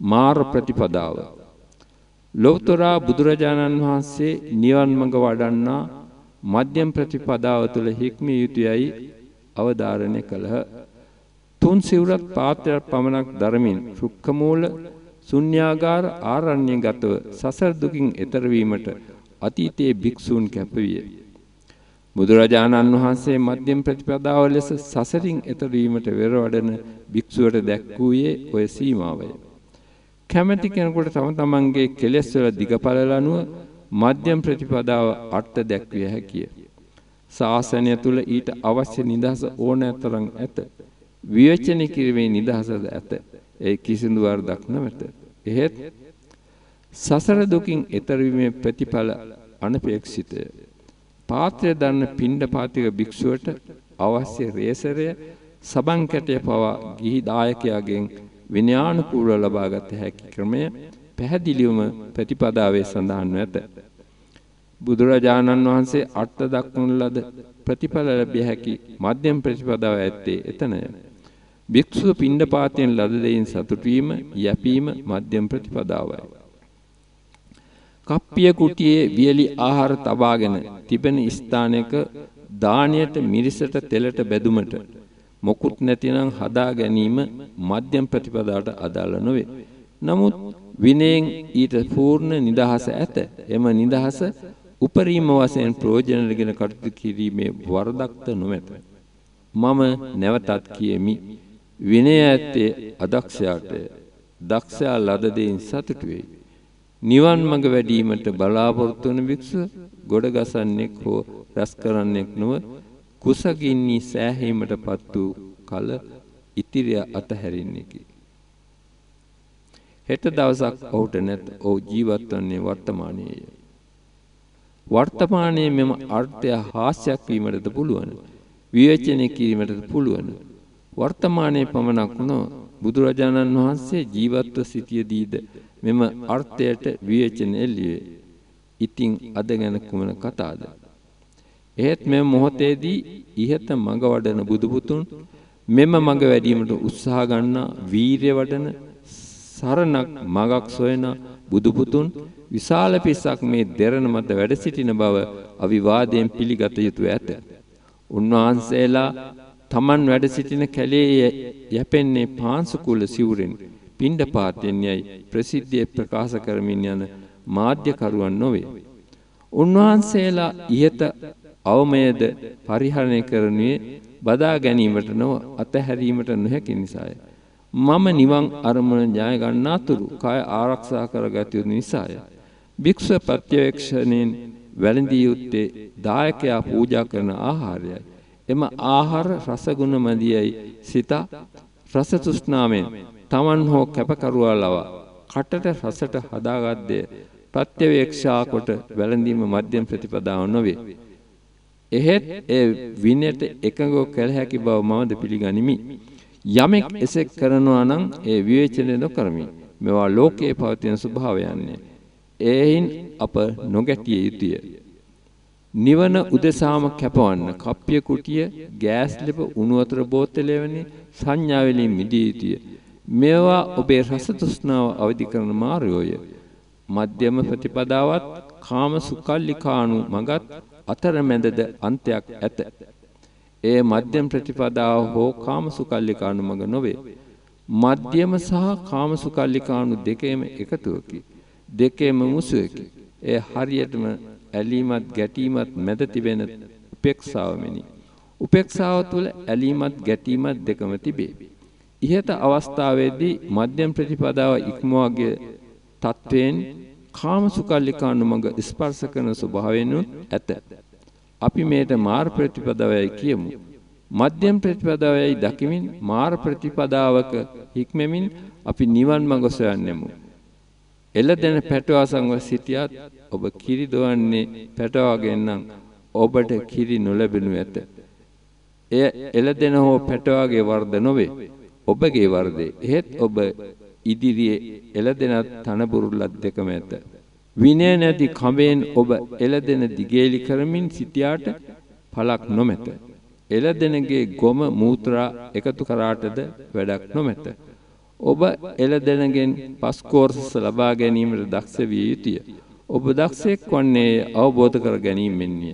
මාර ප්‍රතිපදාව ලෝතර බුදුරජාණන් වහන්සේ නිවන් මඟ වඩන්නා මධ්‍යම ප්‍රතිපදාව තුළ හික්මිය යුතුයයි අවධාරණය කළහ. තුන් සිවුරත් පාත්‍රයක් පමණක් ධර්මින් රුක්කමූල ශුන්‍යාගාර ආරණ්‍යගතව සසර දුකින් එතර වීමට අතීතයේ භික්ෂූන් කැපවිය. බුදුරජාණන් වහන්සේ මධ්‍යම ප්‍රතිපදාව ලෙස සසරින් එතර වීමට වෙරවඩන භික්ෂුවට දැක්වූයේ ඔය සීමාවය. කැමැති කෙනෙකුට තම තමන්ගේ කෙලෙස් වල දිගපළල අනුව මධ්‍යම ප්‍රතිපදාව අර්ථ දැක්විය හැකිය. ශාසනය තුල ඊට අවශ්‍ය නිදහස ඕනෑතරම් ඇත. විවේචනය කිරීමේ නිදහසද ඇත. ඒ කිසිදු වරදක් නොමැත. එහෙත් සසර දුකින් එතර වීමේ ප්‍රතිඵල අනපේක්ෂිතය. පාත්‍රය දන්න පිණ්ඩපාතික භික්ෂුවට අවශ්‍ය රේසරය සබන් කැටය පවා ගිහි දායකයාගෙන් විනයානුකූලව ලබාගත හැකි ක්‍රමය පැහැදිලිවම ප්‍රතිපදාවේ සඳහන්ව ඇත. බුදුරජාණන් වහන්සේ අර්ථ දක්වන ලද ප්‍රතිඵල ලැබිය හැකි මධ්‍යම ප්‍රතිපදාව ඇත්තේ එතනය. භික්ෂුව පිණ්ඩපාතයෙන් ලද දෙයින් සතුටු වීම යැපීම මධ්‍යම ප්‍රතිපදාවයි. කප්පිය කුටියේ වියලි ආහාර තබාගෙන තිබෙන ස්ථානයක දාණයට මිරිසට තෙලට බැදුමට මොකුත් නැතිනම් හදා ගැනීම මධ්‍යම ප්‍රතිපදාවට අදාළ නොවේ. නමුත් විනයෙන් ඊට පූර්ණ නිදහස ඇත. එම නිදහස උපරිම වශයෙන් ප්‍රයෝජනගෙන කටයුතු කිරීමේ වරදක්ද නොමැත. මම නැවතත් කියමි. විනය ඇත්තේ අදක්ෂයාටය. දක්ෂයා ලද දෙයින් සතුටු වෙයි. නිවන් මඟ වැඩීමට බලාපොරොත්තු වන භික්ෂුව ගොඩ ගසන්නෙක් හෝ රැස් කරන්නෙක් නොව කුසගින්නි සෑහීමටපත් වූ කල ඉතිරිය අතහැරින්නකි. හෙට දවසක් ඔහුට නැත් ඔහු ජීවත් වන්නේ වර්තමානයේය. වර්තමානයේ මෙම අර්ථය හාස්‍යයක් වීමටද පුළුවන්. විවේචනය කිරීමටද පුළුවන්. වර්තමානයේ පමණක් නො බුදුරජාණන් වහන්සේ ජීවත්ව සිටියදීද මෙම අර්ථයට විවේචන එල්ලියේ. ඉතින් අද ගැන කුමන කතාද? එහෙත් මෙම මොහොතේදී ඉහත මඟ වඩන බුදුපුතුන් මෙම මඟ වැඩීමට උත්සාහ ගන්නා වීරිය වඩන සරණක් මගක් සොයන බුදුපුතුන් විශාල පිරිසක් මේ දෙරණ මත වැඩ සිටින බව අවිවාදයෙන් පිළිගත යුතුය ඇත. උන්වහන්සේලා තමන් වැඩ සිටින කැලේ යැපෙන්නේ පාංශුකුල සිවුරෙන් පිණ්ඩපාතයෙන් යයි ප්‍රසිද්ධිය ප්‍රකාශ කරමින් යන මාධ්‍යකරුවන් නොවේ. උන්වහන්සේලා ඉහත අවමයද පරිහරණය කරනුයේ බදා ගැනීමට නොව අතහැරීමට නොහැකි නිසාය. මම නිවන් අරමුණ ඥාය ගන්නාතුරු කය ආරක්ෂා කරගත යුතු නිසාය. භික්ෂුව ප්‍රත්‍යවේක්ෂණයෙන් වැළඳිය යුත්තේ දායකයා පූජා කරන ආහාරයයි. එම ආහාර රසගුණ මදියයි සිත රස තෘෂ්ණාවෙන් තමන් හෝ කැපකරුවා ලවා කටට රසට හදාගත්තේ ප්‍රත්‍යවේක්ෂා කොට වැළඳීම මධ්‍යම ප්‍රතිපදාව නොවේ. එහෙත් ඒ විනයට එකඟව කළ හැකි බව මමද පිළිගනිමි. යමෙක් එසෙක් කරනවා නම් ඒ විවේචනය නොකරමි. මේවා ලෝකයේ පවතින ස්වභාවයන්නේ. එයින් අප නොගැටිය යුතුය. නිවන උදෙසාම කැපවන්න කප්පිය කුටිය ගෑස් ලෙප උණු වතුර බෝතලය වැනි සංඥා වලින් මිදිය යුතුය. මේවා ඔබේ රස තෘෂ්ණාව අවදි කරන මාර්ගය. මධ්‍යම ප්‍රතිපදාවත් කාම සුකල්ලිකාණු මගත් අතරමැදද අන්තයක් ඇත. එය මධ්‍යම ප්‍රතිපදාව හෝ කාමසුකල්ලිකාණු මඟ නොවේ. මධ්‍යම සහ කාමසුකල්ලිකාණු දෙකේම එකතුවකි. දෙකේම මුසුවකි. එය හරියටම ඇලීමත් ගැටීමත් මැද තිබෙන උපේක්ෂාවමෙනි. උපේක්ෂාව තුළ ඇලීමත් ගැටීමත් දෙකම තිබේ. ඉහත අවස්ථාවේදී මධ්‍යම ප්‍රතිපදාව ඉක්මවාගේ තත්වයෙන් කාමසුකල්ලිකාණු මඟ ස්පර්ශ කරන ස්වභාවයෙන් ඇත. අපි මේට මාර් ප්‍රතිපදාවයි කියමු. මධ්‍යම ප්‍රතිපදාවයි දකිමින් මාර් ප්‍රතිපදාවක හික්මෙමින් අපි නිවන් මඟ සොයන්නෙමු. එළදෙන පැටවාසංව සිටියත් ඔබ කිරි දොවන්නේ පැටවාගෙන් නම් ඔබට කිරි නොලැබෙනු ඇත. එය එළදෙන හෝ පැටවාගේ වර්ධ නොවේ. ඔබගේ වර්ධේ. එහෙත් ඔබ ඉදිරියේ එළදෙනත් තනබුරුල්ලත් දෙකම ඇත. විනය නැති කඹෙන් ඔබ එළදෙන දිගේලි කරමින් සිටියාට පළක් නොමැත. එළදෙනගේ ගොම මූත්‍රා එකතු කරාටද වැඩක් නොමැත. ඔබ එළදෙනගෙන් පස් කෝර්සස් ලබා ගැනීමට දක්ෂ විය යුතුය. ඔබ දක්ෂයෙක් වන්නේ අවබෝධ කර ගැනීමෙන්ය.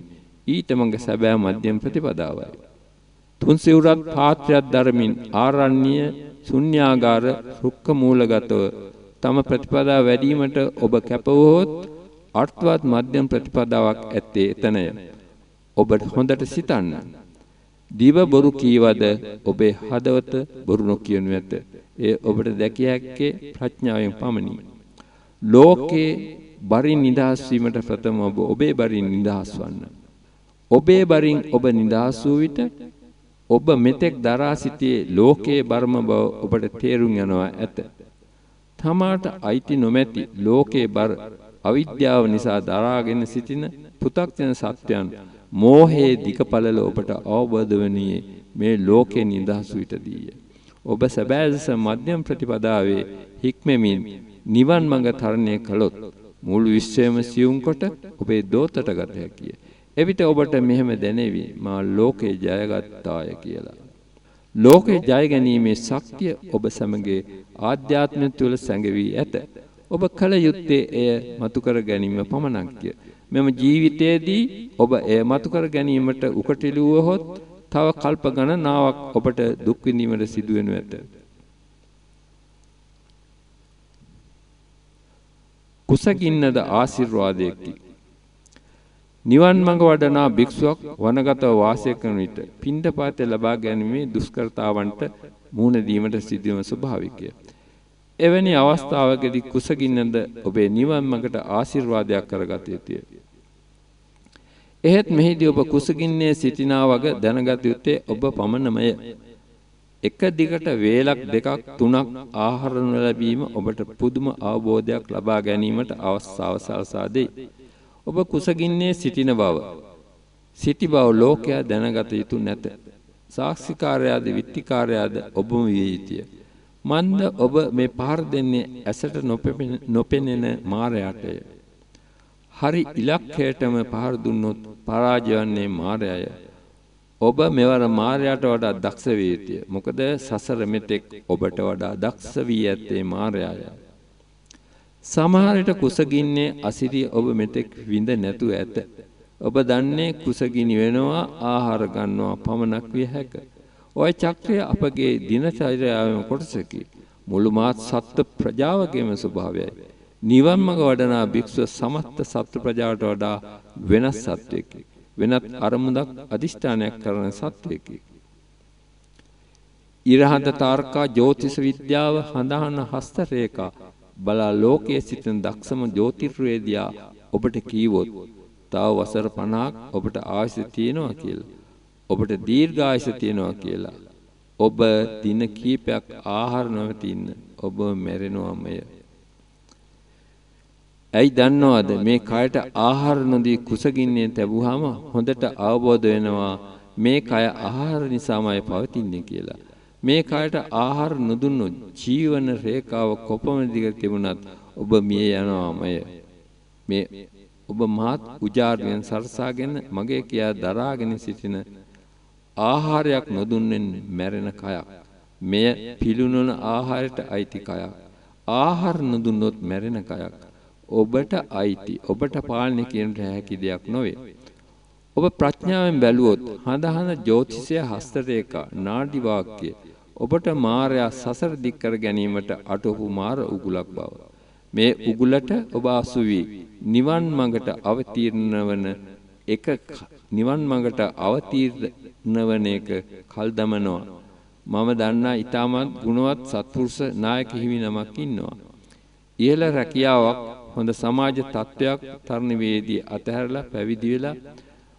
ඊට මඟ සැබෑ මධ්‍යම ප්‍රතිපදාවයි. තුන් සිවුරක් පාත්‍රයක් දරමින් ආරණ්‍ය ශුන්‍යාගාර රුක්ක මූලගතව තම ප්‍රතිපදාව වැඩිවීමට ඔබ කැපවුවොත් අර්ථවත් මධ්‍යම ප්‍රතිපදාවක් ඇත්තේ එතනය. ඔබට හොඳට සිතන්න. දිව බොරු කීවද ඔබේ හදවත බොරු නොකියනු ඇත. ඒ ඔබට දැකිය හැක්කේ ප්‍රඥාවෙන් පමණි. ලෝකේ බරින් නිදහස් වීමට ප්‍රථම ඔබ ඔබේ බරින් නිදහස් වන්න. ඔබේ බරින් ඔබ නිදහස් වූ විට ඔබ මෙතෙක් දරා සිටියේ ලෝකයේ බර්ම බව ඔබට තේරුම් යනවා ඇත. තමාට අයිති නොමැති ලෝකයේ බර අවිද්‍යාව නිසා දරාගෙන සිටින පු탁ජන සත්‍යයන් මෝහයේ දිකපළල ඔබට අවබෝධ වන්නේ මේ ලෝකේ නිදහස් විටදීය. ඔබ සැබෑස මධ්‍යම ප්‍රතිපදාවේ හික්මෙමින් නිවන් මඟ තරණය කළොත් මුළු විශ්වයම සියුම් කොට ඔබේ දෝතට ගත හැකිය. එවිට ඔබට මෙහෙම දැනෙවි මා ලෝකේ ජයගත්තාය කියලා. ලෝකේ ජය ගැනීමේ ශක්තිය ඔබ සමගේ ආධ්‍යාත්මය තුළ සැඟවී ඇත. ඔබ කල යුත්තේ එය මතු කර ගැනීම පමණක්ය. මෙම ජීවිතයේදී ඔබ එය මතු කර ගැනීමට උකටිලුවහොත් තව කල්ප ගණනාවක් ඔබට දුක් විඳීමට සිදුවෙනු ඇත. කුසගින්නද ආශිර්වාදයකි. නිවන් මඟ වඩනා භික්ෂුවක් වනගතව වාසය කරන විට පින්ඩපාතය ලබා ගැනීමේ දුෂ්කරතාවන්ට මුහුණ දීමට සිදුවන ස්වභාවිකය. එවැනි අවස්ථාවකදී කුසගින්නද ඔබේ නිවන් මඟට ආශිර්වාදයක් කරගත යුතුය. එහෙත් මෙහිදී ඔබ කුසගින්නේ සිටිනා වග දැනගත යුත්තේ ඔබ පමණමය. එක දිගට වේලක් දෙකක් තුනක් ආහාර නොලැබීම ඔබට පුදුම අවබෝධයක් ලබා ගැනීමට අවස්ථාව සලසා දෙයි. ඔබ කුසගින්නේ සිටින බව සිටි බව ලෝකයා දැනගත යුතු නැත. සාක්ෂිකාරයාද විත්තිකාරයාද ඔබම විය යුතුය. මන්ද ඔබ මේ පහර දෙන්නේ ඇසට නොපෙනෙන මාරයාටය. හරි ඉලක්කයටම පහර දුන්නොත් පරාජය වන්නේ මාරයය. ඔබ මෙවර මාරයාට වඩා දක්ෂ විය යුතුය. මොකද සසර මෙතෙක් ඔබට වඩා දක්ෂ වී ඇත්තේ මාරයාය. සමහර විට කුසගින්නේ අසිරිය ඔබ මෙතෙක් විඳ නැතුව ඇත. ඔබ දන්නේ කුසගිනි වෙනවා ආහාර ගන්නවා පමණක් විය හැක. ওই චක්‍රය අපගේ දිනචර්යාවේම කොටසකි. මුළු මාත් සත්ත්ව ප්‍රජාවගේම ස්වභාවයයි. නිවන් මඟ වඩනා භික්ෂුව සමස්ත සත්ත්ව ප්‍රජාවට වඩා වෙනස් සත්වයකි. වෙනත් අරමුණක් අදිෂ්ඨානයක් කරන සත්වයකි. ඉරහඳ තාර්කා ජ්‍යොතිෂ විද්‍යාව හඳහන හස්ත රේඛා බලා ලෝකයේ සිටින දක්ෂම ජ්‍යොතිර්වේදියා ඔබට කීවොත් තව වසර 50ක් ඔබට ආයුෂ තියෙනවා කියලා. ඔබට දීර්ඝායුෂ තියෙනවා කියලා. ඔබ දින කීපයක් ආහාර නොවතින්න ඔබ මැරෙනවාමය. ඇයි දන්නවද මේ කයට ආහාර නොදී කුසගින්නේ තැබුවාම හොඳට අවබෝධ වෙනවා මේ කය ආහාර නිසාමයි පවතින්නේ කියලා. මේ කයට ආහාර නොදුන්නොත් ජීවන රේඛාව කොපමණ දිගට තිබුණත් ඔබ මිය යනවාමය. මේ ඔබ මහත් උජාරයෙන් සරසාගෙන මගේ කියා දරාගෙන සිටින ආහාරයක් නොදුන්නෙන් මැරෙන කයක්. මෙය පිළුණුන ආහාරයට අයිති කයක්. ආහාර නොදුන්නොත් මැරෙන කයක්. ඔබට අයිති ඔබට පාලනය කිරීමට හැකි දෙයක් නොවේ. ඔබ ප්‍රඥාවෙන් බැලුවොත් හඳහන ජ්‍යොතිෂය හස්තරේඛා නාඩි වාක්‍ය ඔබට මායя සසර දික් කර ගැනීමට අටවපු මාර උගුලක් බව. මේ උගුලට ඔබ අසු වී නිවන් මඟට අවතීර්ණ වන එක නිවන් මඟට අවතීර්ණ වන එක කල් දමනවා. මම දන්නා ඊටමත් ගුණවත් සත්පුරුෂ නායක හිමි නමක් ඉන්නවා. ඉහළ රැකියාවක් හොඳ සමාජ තත්වයක් තරණ වේදී අතහැරලා පැවිදි වෙලා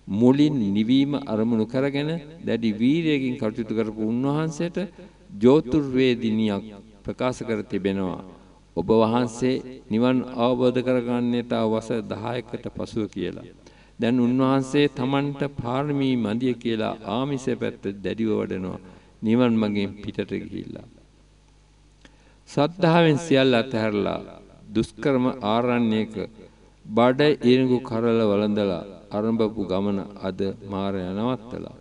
මුලින් නිවීම අරමුණු කරගෙන දැඩි වීරයකින් කටයුතු කරපු උන්වහන්සේට ජෝතුර්වේදිනියක් ප්‍රකාශ කර තිබෙනවා. ඔබ වහන්සේ නිවන් අවබෝධ කරගන්නේ තා වසර 10කට පසුව කියලා. දැන් උන්වහන්සේ Tamanට පාරමී මදිය කියලා ආමිෂ පැත්ත දැඩිව වඩනවා. නිවන් මගෙන් පිටට ගිහිල්ලා. සද්ධාවෙන් සියල්ල අතහැරලා දුෂ්කරම ආරණ්‍යයක බඩ ඉරිඟු කරල වළඳලා ආරම්භපු ගමන අද මාරයා නවත්තලා.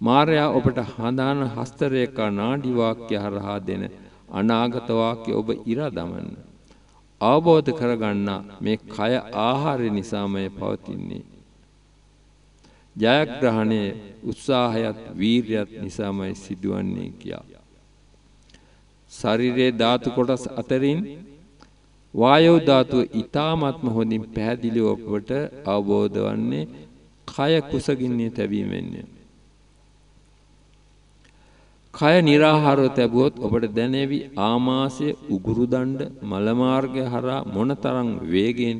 මාරයා ඔබට හඳාන හස්තරේකා නාඩි වාක්‍ය හරහා දෙන අනාගත වාක්‍ය ඔබ ඉරා දමන්න. අවබෝධ කරගන්න මේ කය ආහාරය නිසාමයි පවතින්නේ. ජයග්‍රහණය උත්සාහයත් වීරියත් නිසාමයි සිදුවන්නේ කියා. ශරීරයේ ධාතු කොටස් අතරින් වායෝ ධාතුව ඊ타ත්ම හොඳින් පැහැදිලිව අපට අවබෝධ වන්නේ කය කුසගින්නේ තැබීමෙන්නේ. කය निराහාරව තැබුවොත් ඔබට දැනෙවි ආමාශය උගුරු දණ්ඩ මල මාර්ගය හරහා මොනතරම් වේගෙන්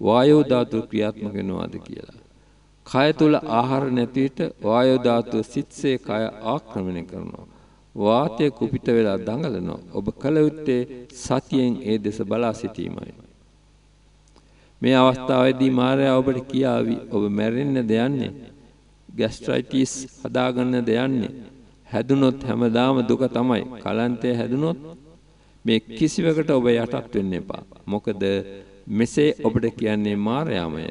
වායෝ ධාතුව ක්‍රියාත්මක වෙනවාද කියලා. කය තුල ආහාර නැති විට වායෝ ධාතුව සිත්සේ කය ආක්‍රමණය කරනවා. වාතය කුපිත වෙලා දඟලනවා. ඔබ කල යුත්තේ සතියෙන් ඒ දෙස බලා සිටීමයි. මේ අවස්ථාවේදී මාර්යා ඔබට කියාවි ඔබ මැරෙන්නද යන්නේ? ગેස්ට්‍රයිටිස් හදාගන්නද යන්නේ? හැදුනොත් හැමදාම දුක තමයි. කලන්තය හැදුනොත් මේ කිසිවකට ඔබ යටත් වෙන්න එපා. මොකද මෙසේ ඔබට කියන්නේ මායාමය.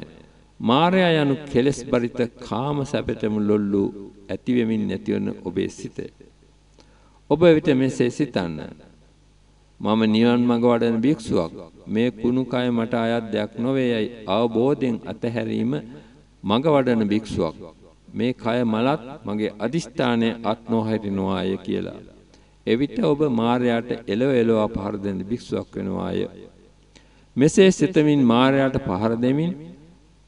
මායя යනු කෙලස් බරිත කාම සැපටම ලොල්ලු ඇති වෙමින් නැතිවන ඔබේ සිත. ඔබ විට මෙසේ සිතන්න. මම නිවන් මඟ වඩන භික්ෂුවක්. මේ කුණු කය මට අයත් දෙයක් නොවේයයි අවබෝධයෙන් අතහැරීම මඟ වඩන භික්ෂුවක්. මේ කය මලත් මගේ අදිෂ්ඨානයේ අත් නොහැරිනවාය කියලා. එවිට ඔබ මාර්යාට එලව එලව පහර දෙන භික්ෂුවක් වෙනවාය. මෙසේ සිතමින් මාර්යාට පහර දෙමින්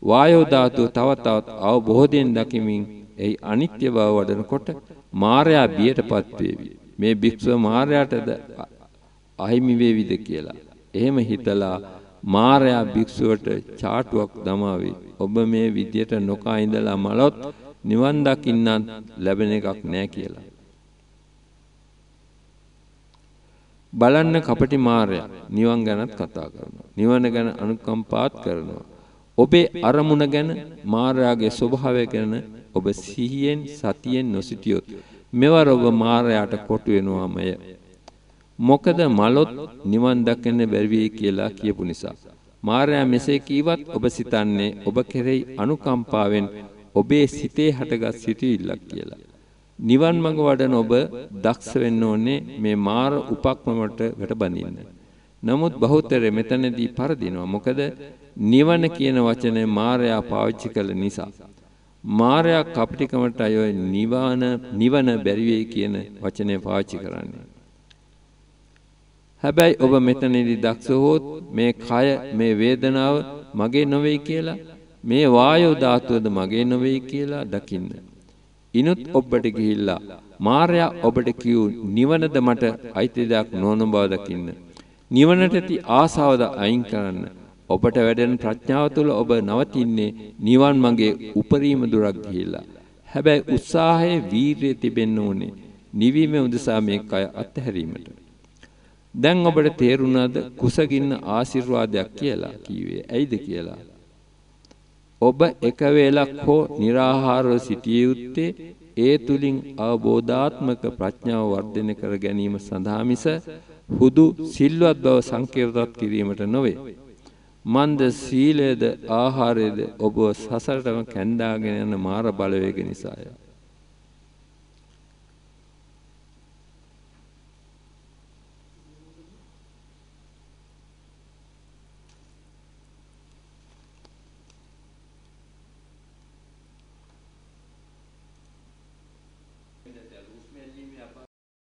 වායෝ ධාතුව තව තවත් අවබෝධයෙන් දකිමින් එහි අනිත්‍ය බව වඩනකොට මාර්යා බියටපත් වේවි. මේ භික්ෂුව මාර්යාටද අහිමි වේවිද කියලා. එහෙම හිතලා මාර්යා භික්ෂුවට චාටුවක් දමාවි. ඔබ මේ විදියට නොකා ඉඳලා මලොත් නිවන් දකින්නත් ලැබෙන එකක් නෑ කියලා. බලන්න කපටි මාර්යා නිවන් ගැනත් කතා කරනවා. නිවන ගැන අනුකම්පාත් කරනවා. ඔබේ අරමුණ ගැන මාර්යාගේ ස්වභාවය ගැන ඔබ සිහියෙන් සතියෙන් නොසිටියොත් මෙවර ඔබ මාර්යාට කොටු වෙනවාමය. මොකද මලොත් නිවන් දකින්න බැරි වෙයි කියලා කියපු නිසා. මාර්යා මෙසේ කීවත් ඔබ සිතන්නේ ඔබ කෙරෙහි අනුකම්පාවෙන් ඔබේ සිතේ හටගත් සිටිල්ලක් කියලා. නිවන් මඟ වඩන ඔබ දක්ෂ වෙන්න ඕනේ මේ මාර උපක්‍රමකට වැටබඳින්න. නමුත් බහුතරය මෙතනදී පරදිනවා. මොකද නිවන කියන වචනේ මායя පාවිච්චි කළ නිසා. මායя කපටිකමට අය නිවන නිවන බැරි වෙයි කියන වචනේ පාවිච්චි කරන්නේ. හැබැයි ඔබ මෙතනදී දක්ෂ හොත් මේ කය මේ වේදනාව මගේ නොවේ කියලා මේ වායෝ ධාතුවද මගේ නොවේ කියලා දකින්න. ඉනුත් ඔබට ගිහිල්ලා මාර්යා ඔබට කියූ නිවනද මට අයිති දෙයක් නොවන බව දකින්න. නිවනට ඇති ආසාවද අයින් කරන්න. ඔබට වැඩෙන ප්‍රඥාව තුළ ඔබ නවතින්නේ නිවන් මගේ උපරිම දුරක් ගිහිල්ලා. හැබැයි උත්සාහයේ වීරිය තිබෙන්න ඕනේ. නිවීමේ උදෙසා මේ කය අත්හැරීමට. දැන් ඔබට තේරුණාද කුසගින්න ආශිර්වාදයක් කියලා කීවේ ඇයිද කියලා ඔබ එක වේලක් හෝ निराහාරව සිටිය යුත්තේ ඒ තුලින් අවබෝධාත්මක ප්‍රඥාව වර්ධනය කර ගැනීම සඳහා මිස හුදු සිල්වත් බව සංකේතවත් කිරීමට නොවේ. මන්ද සීලයේද ආහාරයේද ඔබ සසරටම කැඳාගෙන යන මාර බලවේග නිසාය.